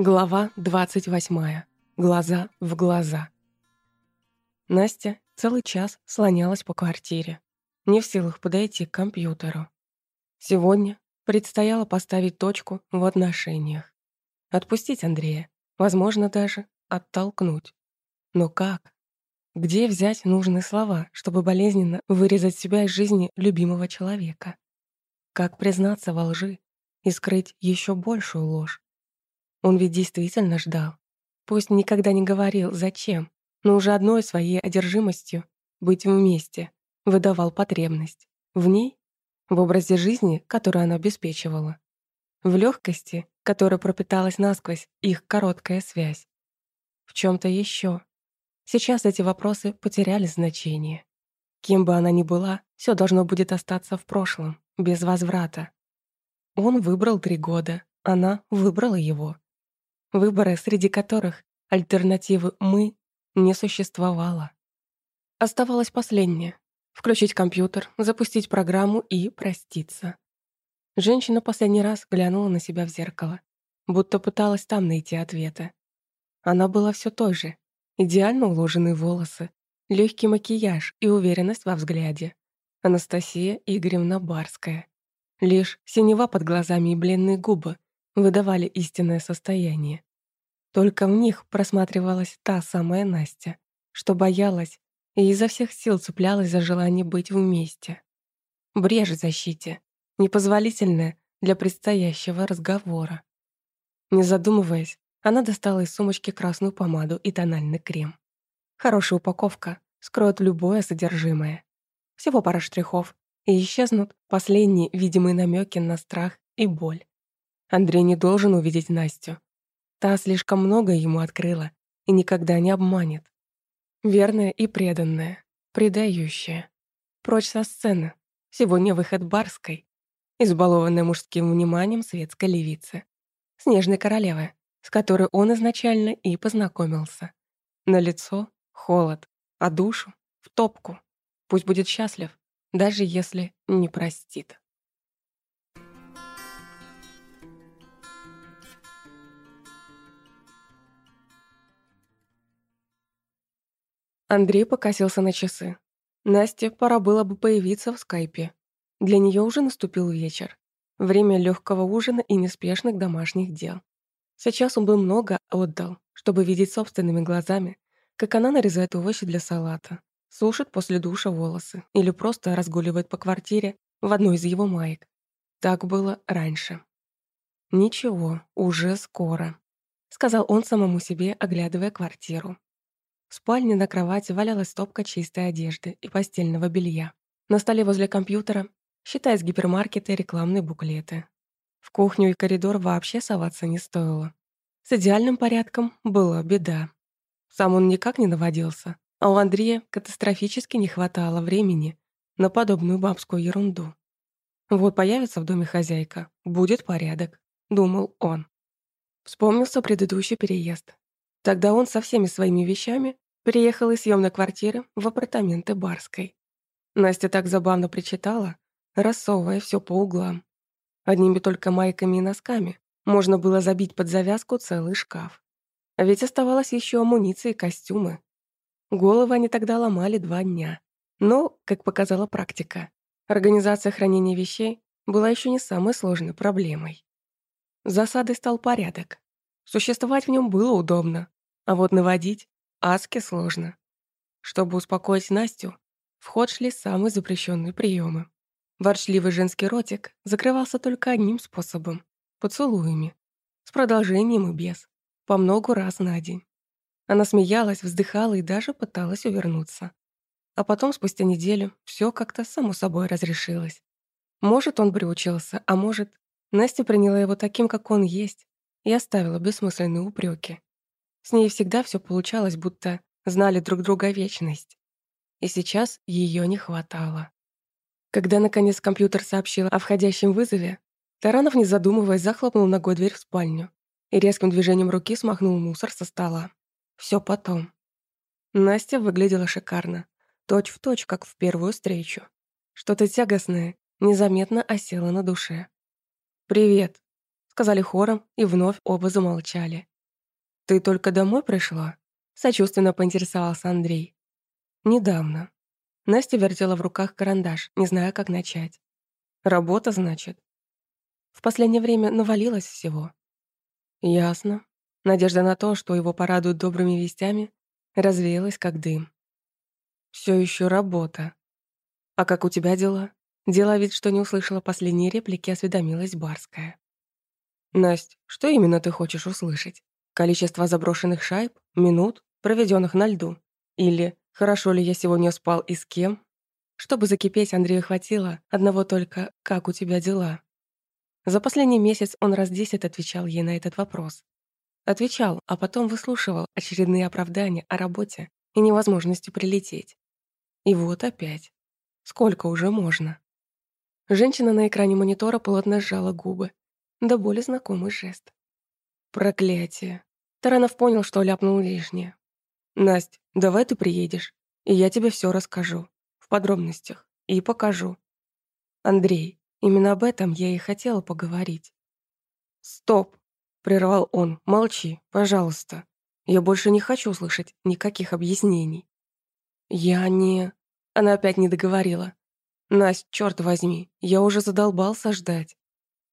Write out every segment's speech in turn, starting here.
Глава 28. Глаза в глаза. Настя целый час слонялась по квартире, не в силах подойти к компьютеру. Сегодня предстояло поставить точку в отношениях. Отпустить Андрея, возможно, даже оттолкнуть. Но как? Где взять нужные слова, чтобы болезненно вырезать себя из жизни любимого человека? Как признаться во лжи и скрыть еще большую ложь? Он ведь действительно ждал. Пусть никогда не говорил, зачем, но уже одной своей одержимостью быть вместе выдавал потребность. В ней, в образе жизни, который она обеспечивала. В легкости, которая пропиталась насквозь их короткая связь. В чем то еще. Сейчас эти вопросы потеряли значение. Кем бы она ни была, все должно будет остаться в прошлом, без возврата. Он выбрал три года, она выбрала его выборы, среди которых альтернативы «мы» не существовало. Оставалось последнее — включить компьютер, запустить программу и проститься. Женщина последний раз глянула на себя в зеркало, будто пыталась там найти ответы. Она была все той же. Идеально уложенные волосы, легкий макияж и уверенность во взгляде. Анастасия Игоревна Барская. Лишь синева под глазами и бледные губы выдавали истинное состояние. Только в них просматривалась та самая Настя, что боялась и изо всех сил цеплялась за желание быть вместе. Брешь в защите, непозволительная для предстоящего разговора. Не задумываясь, она достала из сумочки красную помаду и тональный крем. Хорошая упаковка скроет любое содержимое. Всего пара штрихов, и исчезнут последние видимые намеки на страх и боль. Андрей не должен увидеть Настю. Та слишком много ему открыла и никогда не обманет. Верная и преданная, предающая. Прочь со сцены. Сегодня выход Барской. Избалованная мужским вниманием светской левицы. Снежной королевы, с которой он изначально и познакомился. На лицо холод, а душу в топку. Пусть будет счастлив, даже если не простит. Андрей покосился на часы. Насте пора было бы появиться в скайпе. Для нее уже наступил вечер. Время легкого ужина и неспешных домашних дел. Сейчас он бы много отдал, чтобы видеть собственными глазами, как она нарезает овощи для салата, сушит после душа волосы или просто разгуливает по квартире в одной из его маек. Так было раньше. «Ничего, уже скоро», — сказал он самому себе, оглядывая квартиру. В спальне на кровати валялась стопка чистой одежды и постельного белья. На столе возле компьютера, считая с гипермаркета рекламные буклеты. В кухню и коридор вообще соваться не стоило. С идеальным порядком была беда. Сам он никак не наводился, а у Андрея катастрофически не хватало времени на подобную бабскую ерунду. Вот появится в доме хозяйка, будет порядок, думал он. Вспомнился предыдущий переезд. Тогда он со всеми своими вещами приехал из съемной квартиры в апартаменты Барской. Настя так забавно причитала, рассовывая все по углам. Одними только майками и носками можно было забить под завязку целый шкаф. А ведь оставалось еще амуниция и костюмы. Головы они тогда ломали два дня. Но, как показала практика, организация хранения вещей была еще не самой сложной проблемой. Засадой стал порядок. Существовать в нем было удобно, а вот наводить аски сложно. Чтобы успокоить Настю, в ход шли самые запрещенные приемы. Ворчливый женский ротик закрывался только одним способом — поцелуями, с продолжением и без, по многу раз на день. Она смеялась, вздыхала и даже пыталась увернуться. А потом, спустя неделю, все как-то само собой разрешилось. Может, он приучился, а может, Настя приняла его таким, как он есть, и оставила бессмысленные упреки. С ней всегда все получалось, будто знали друг друга вечность. И сейчас ее не хватало. Когда, наконец, компьютер сообщил о входящем вызове, Таранов, не задумываясь, захлопнул ногой дверь в спальню и резким движением руки смахнул мусор со стола. Все потом. Настя выглядела шикарно. Точь в точь, как в первую встречу. Что-то тягостное незаметно осело на душе. «Привет», сказали хором, и вновь оба замолчали. «Ты только домой пришла?» — сочувственно поинтересовался Андрей. «Недавно». Настя вертела в руках карандаш, не зная, как начать. «Работа, значит?» В последнее время навалилось всего. Ясно. Надежда на то, что его порадуют добрыми вестями, развеялась как дым. Все еще работа. А как у тебя дела? Дела вид, что не услышала последние реплики, осведомилась Барская. Насть, что именно ты хочешь услышать? Количество заброшенных шайб, минут, проведенных на льду? Или хорошо ли я сегодня спал и с кем? Чтобы закипеть, Андрею хватило одного только «как у тебя дела?». За последний месяц он раз десять отвечал ей на этот вопрос. Отвечал, а потом выслушивал очередные оправдания о работе и невозможности прилететь. И вот опять. Сколько уже можно? Женщина на экране монитора плотно сжала губы. Да более знакомый жест. Проклятие. Таранов понял, что ляпнул лишнее. «Насть, давай ты приедешь, и я тебе все расскажу. В подробностях. И покажу. Андрей, именно об этом я и хотела поговорить». «Стоп!» — прервал он. «Молчи, пожалуйста. Я больше не хочу слышать никаких объяснений». «Я не...» Она опять не договорила. «Насть, черт возьми, я уже задолбался ждать».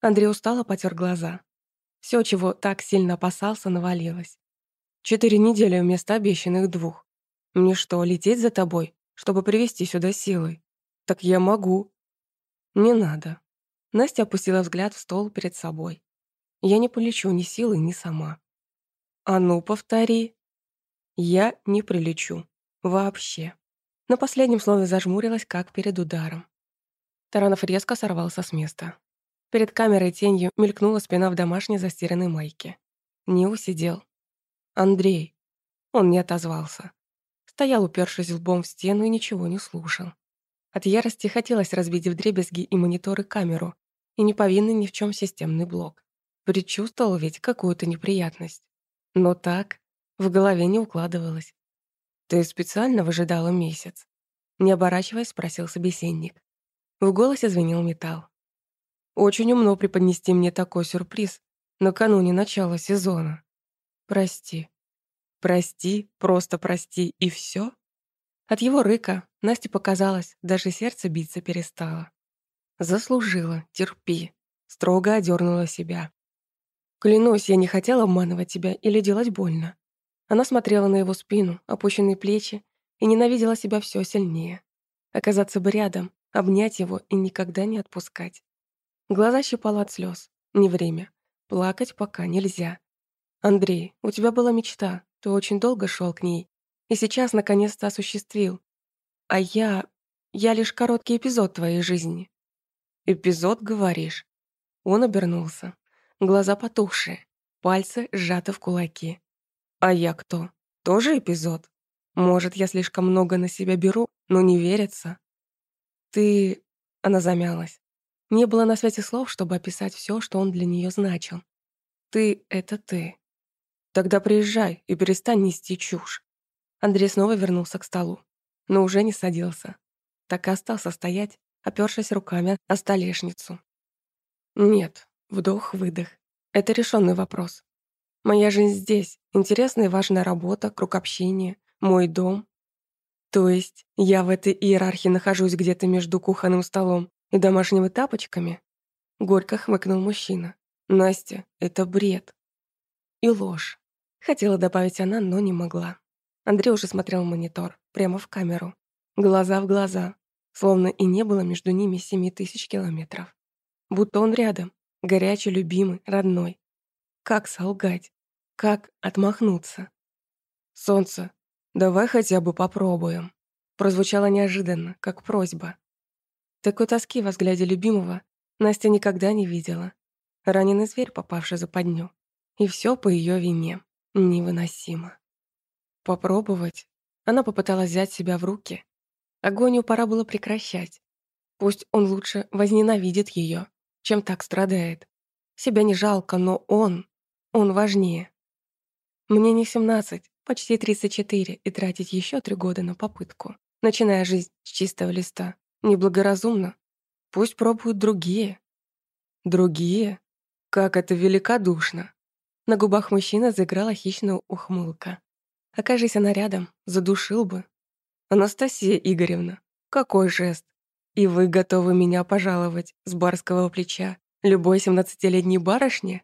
Андрей устало потер глаза. Все, чего так сильно опасался, навалилось. Четыре недели вместо обещанных двух. Мне что, лететь за тобой, чтобы привести сюда силой? Так я могу. Не надо. Настя опустила взгляд в стол перед собой. Я не полечу ни силой, ни сама. А ну, повтори. Я не прилечу. Вообще. На последнем слове зажмурилась, как перед ударом. Таранов резко сорвался с места. Перед камерой тенью мелькнула спина в домашней застиранной майке. Не усидел. «Андрей». Он не отозвался. Стоял, упершись лбом в стену и ничего не слушал. От ярости хотелось разбить вдребезги и мониторы камеру, и не повинный ни в чем системный блок. Предчувствовал ведь какую-то неприятность. Но так в голове не укладывалось. «Ты специально выжидала месяц?» Не оборачиваясь, спросил собеседник. В голосе звенел металл. Очень умно преподнести мне такой сюрприз накануне начала сезона. Прости. Прости, просто прости, и все. От его рыка Насте показалось, даже сердце биться перестало. Заслужила, терпи. Строго одернула себя. Клянусь, я не хотела обманывать тебя или делать больно. Она смотрела на его спину, опущенные плечи, и ненавидела себя все сильнее. Оказаться бы рядом, обнять его и никогда не отпускать. Глаза щипало от слез. Не время. Плакать пока нельзя. Андрей, у тебя была мечта. Ты очень долго шел к ней. И сейчас наконец-то осуществил. А я... Я лишь короткий эпизод твоей жизни. Эпизод, говоришь? Он обернулся. Глаза потухшие. Пальцы сжаты в кулаки. А я кто? Тоже эпизод? Может, я слишком много на себя беру, но не верится? Ты... Она замялась. Не было на свете слов, чтобы описать все, что он для нее значил. «Ты — это ты». «Тогда приезжай и перестань нести чушь». Андрей снова вернулся к столу, но уже не садился. Так и остался стоять, опёршись руками о столешницу. «Нет, вдох-выдох. Это решенный вопрос. Моя жизнь здесь, интересная и важная работа, круг общения, мой дом. То есть я в этой иерархии нахожусь где-то между кухонным столом и домашними тапочками?» Горько хмыкнул мужчина. «Настя, это бред». И ложь. Хотела добавить она, но не могла. Андрей уже смотрел в монитор, прямо в камеру. Глаза в глаза, словно и не было между ними семи тысяч километров. Будто он рядом, горячий, любимый, родной. Как солгать? Как отмахнуться? «Солнце, давай хотя бы попробуем», прозвучало неожиданно, как просьба. Такой тоски во взгляде любимого Настя никогда не видела. Раненый зверь, попавший за подню. И все по ее вине. Невыносимо. Попробовать. Она попыталась взять себя в руки. Агонию пора было прекращать. Пусть он лучше возненавидит ее, чем так страдает. Себя не жалко, но он, он важнее. Мне не 17, почти 34, и тратить еще три года на попытку, начиная жизнь с чистого листа, Неблагоразумно. Пусть пробуют другие. Другие? Как это великодушно. На губах мужчины заиграла хищная ухмылка. Окажись она рядом, задушил бы. «Анастасия Игоревна, какой жест! И вы готовы меня пожаловать с барского плеча любой семнадцатилетней барышне?»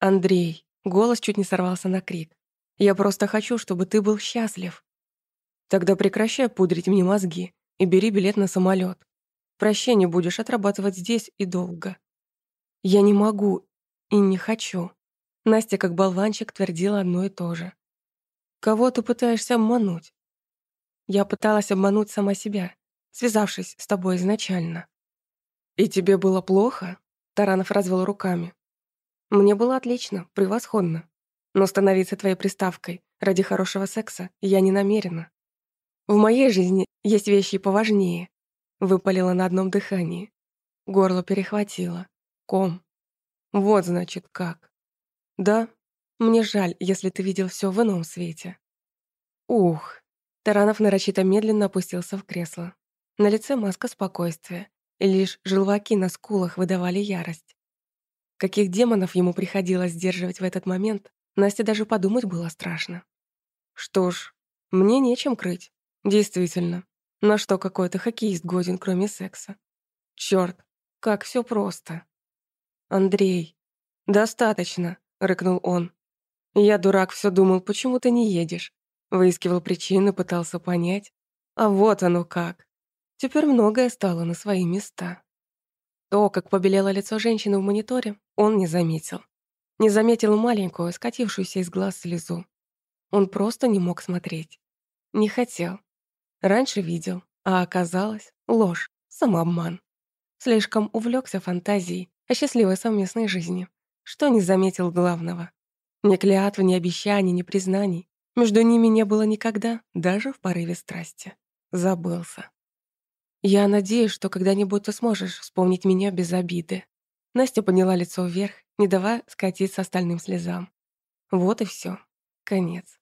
«Андрей», голос чуть не сорвался на крик. «Я просто хочу, чтобы ты был счастлив». «Тогда прекращай пудрить мне мозги и бери билет на самолет. Прощение будешь отрабатывать здесь и долго». «Я не могу и не хочу». Настя, как болванчик, твердила одно и то же. «Кого ты пытаешься обмануть?» «Я пыталась обмануть сама себя, связавшись с тобой изначально». «И тебе было плохо?» Таранов развел руками. «Мне было отлично, превосходно. Но становиться твоей приставкой ради хорошего секса я не намерена. В моей жизни есть вещи поважнее», выпалила на одном дыхании. Горло перехватило. Ком. Вот, значит, как. Да, мне жаль, если ты видел все в ином свете. Ух. Таранов нарочито медленно опустился в кресло. На лице маска спокойствия, и лишь желваки на скулах выдавали ярость. Каких демонов ему приходилось сдерживать в этот момент, Насте даже подумать было страшно. Что ж, мне нечем крыть. Действительно. На что какой-то хоккеист годен, кроме секса? Чёрт, как всё просто. Андрей. Достаточно, рыкнул он. Я, дурак, всё думал, почему ты не едешь. Выискивал причины, пытался понять. А вот оно как. Теперь многое стало на свои места. То, как побелело лицо женщины в мониторе, он не заметил. Не заметил маленькую, скатившуюся из глаз слезу. Он просто не мог смотреть. Не хотел. Раньше видел, а оказалось ложь, самообман. Слишком увлекся фантазией о счастливой совместной жизни, что не заметил главного. Ни клятв, ни обещаний, ни признаний. Между ними не было никогда, даже в порыве страсти. Забылся. «Я надеюсь, что когда-нибудь ты сможешь вспомнить меня без обиды». Настя подняла лицо вверх, не давая скатиться остальным слезам. Вот и все. Конец.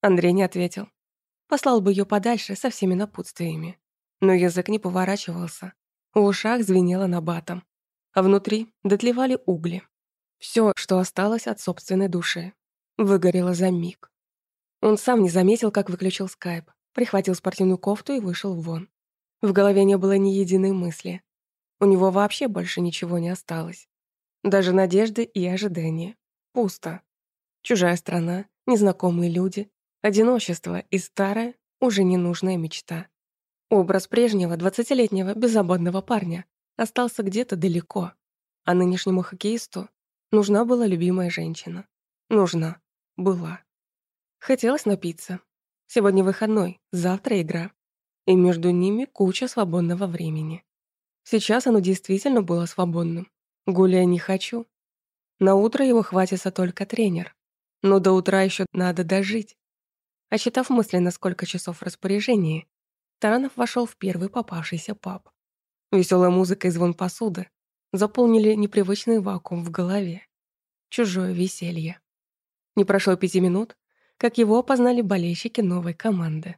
Андрей не ответил. Послал бы ее подальше со всеми напутствиями. Но язык не поворачивался. В ушах звенело набатом. А внутри дотлевали угли. Все, что осталось от собственной души. Выгорело за миг. Он сам не заметил, как выключил скайп, прихватил спортивную кофту и вышел вон. В голове не было ни единой мысли. У него вообще больше ничего не осталось. Даже надежды и ожидания. Пусто. Чужая страна, незнакомые люди, одиночество и старая, уже ненужная мечта. Образ прежнего двадцатилетнего беззаботного парня остался где-то далеко, а нынешнему хоккеисту нужна была любимая женщина. Нужна. Была. Хотелось напиться. Сегодня выходной, завтра игра и между ними куча свободного времени. Сейчас оно действительно было свободным. Гуляя не хочу. На утро его хватится только тренер. Но до утра еще надо дожить. Осчитав мысленно, сколько часов в распоряжении, Таранов вошел в первый попавшийся паб. Веселая музыка и звон посуды заполнили непривычный вакуум в голове. Чужое веселье. Не прошло пяти минут, как его опознали болельщики новой команды.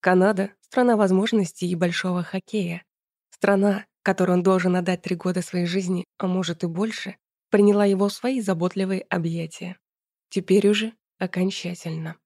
Канада — страна возможностей и большого хоккея. Страна, которой он должен отдать три года своей жизни, а может и больше, приняла его в свои заботливые объятия. Теперь уже окончательно.